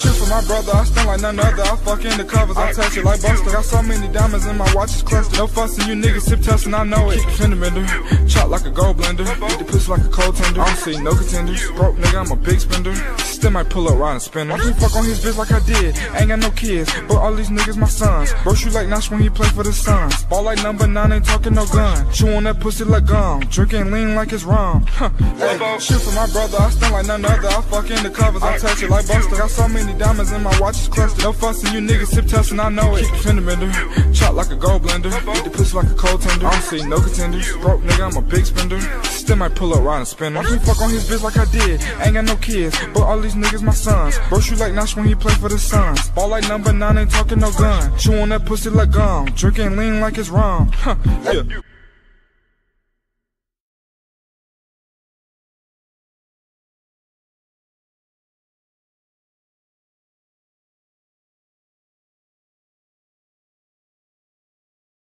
Shoot for my brother, I stand like none other. I fuck in the covers, I touch it like Buster. Got so many diamonds in my watch is clustered. No fussing, you niggas sip testing, I know it. Fender bender, chop like a gold blender. Eat the pussy like a cold tender. I don't see no contenders. Broke nigga, I'm a big spender. Still might pull up right and spin. Watch me fuck on his bitch like I did. Ain't got no kids, but all these niggas my sons. Bro shoot like Nash when he play for the Suns. Ball like number nine, ain't talking no gun. Chew on that pussy like gum. Drinking lean like it's rum. Huh. Hey, shoot for my brother, I stand like none other. I fuck in the covers, I touch it like Buster. Got so many diamonds in my watch is clustered. No fussing, you niggas sip testing, I know it. Keep the fender chop like a gold blender. Uh-huh. Eat the pussy like a cold tender. I don't see no contenders. Broke nigga, I'm a big spender. Still might pull up right and spin. Watch uh-huh. me fuck on his bitch like I did. Ain't got no kids, but all these niggas my sons. Bro shoot like Nash when he play for the Suns. Ball like number nine, ain't talking no gun. Chew on that pussy like gum. Drinking lean like it's rum. Huh. Yeah.